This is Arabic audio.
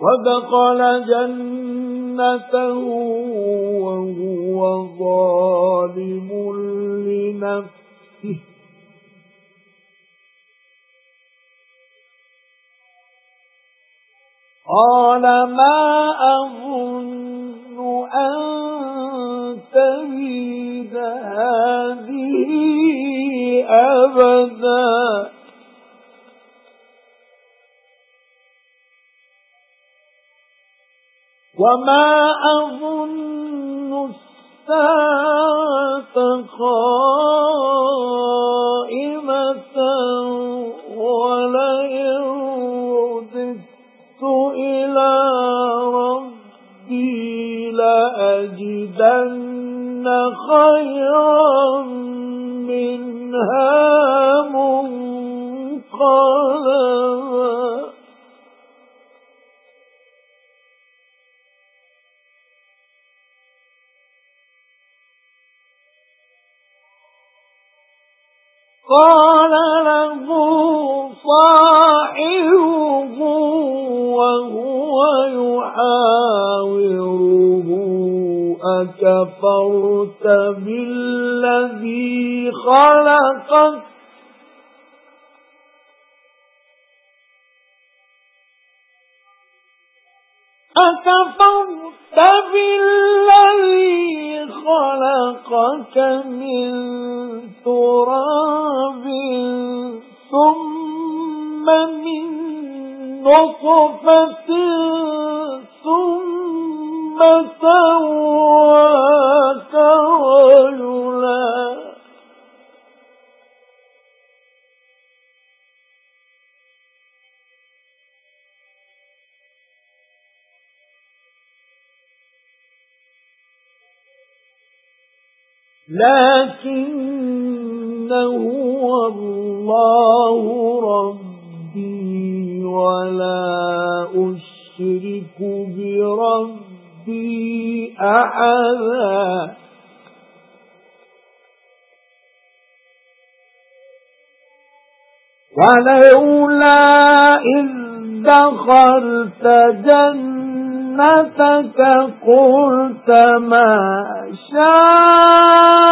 وَدَخَلَ جَنَّتَهُ وَهُوَ ظَالِمٌ لِنَفْسِهِ. قَالَ مَا أَظُنُّ وَمَا أَظُنُّ السَّاعَةَ قَائِمَةً وَلَئِن رُّدِدتُّ إِلَى رَبِّي لَأَجِدَنَّ خَيْرًا مِنْهَا مُنقَلَبًا قَالَ لَهُ صَاحِبُهُ وَهُوَ يُحَاوِرُهُ أَكَفَرْتَ بِالَّذِي خَلَقَكَ؟ أَكَفَرْتَ بِالَّذِي خَلَقَكَ مِنْ تُرَابٍ ثُمَّ مِنْ نُطْفَةٍ ثُمَّ سَوَّاكَ لَكِنَّهُ اللَّهُ رَبِّي وَلَا أُشْرِكُ بِرَبِّي أَحَدًا. وَلَوْلَا إِذْ دَخَلْتَ جَنَّتَكَ قُلْتَ مَا شَاءَ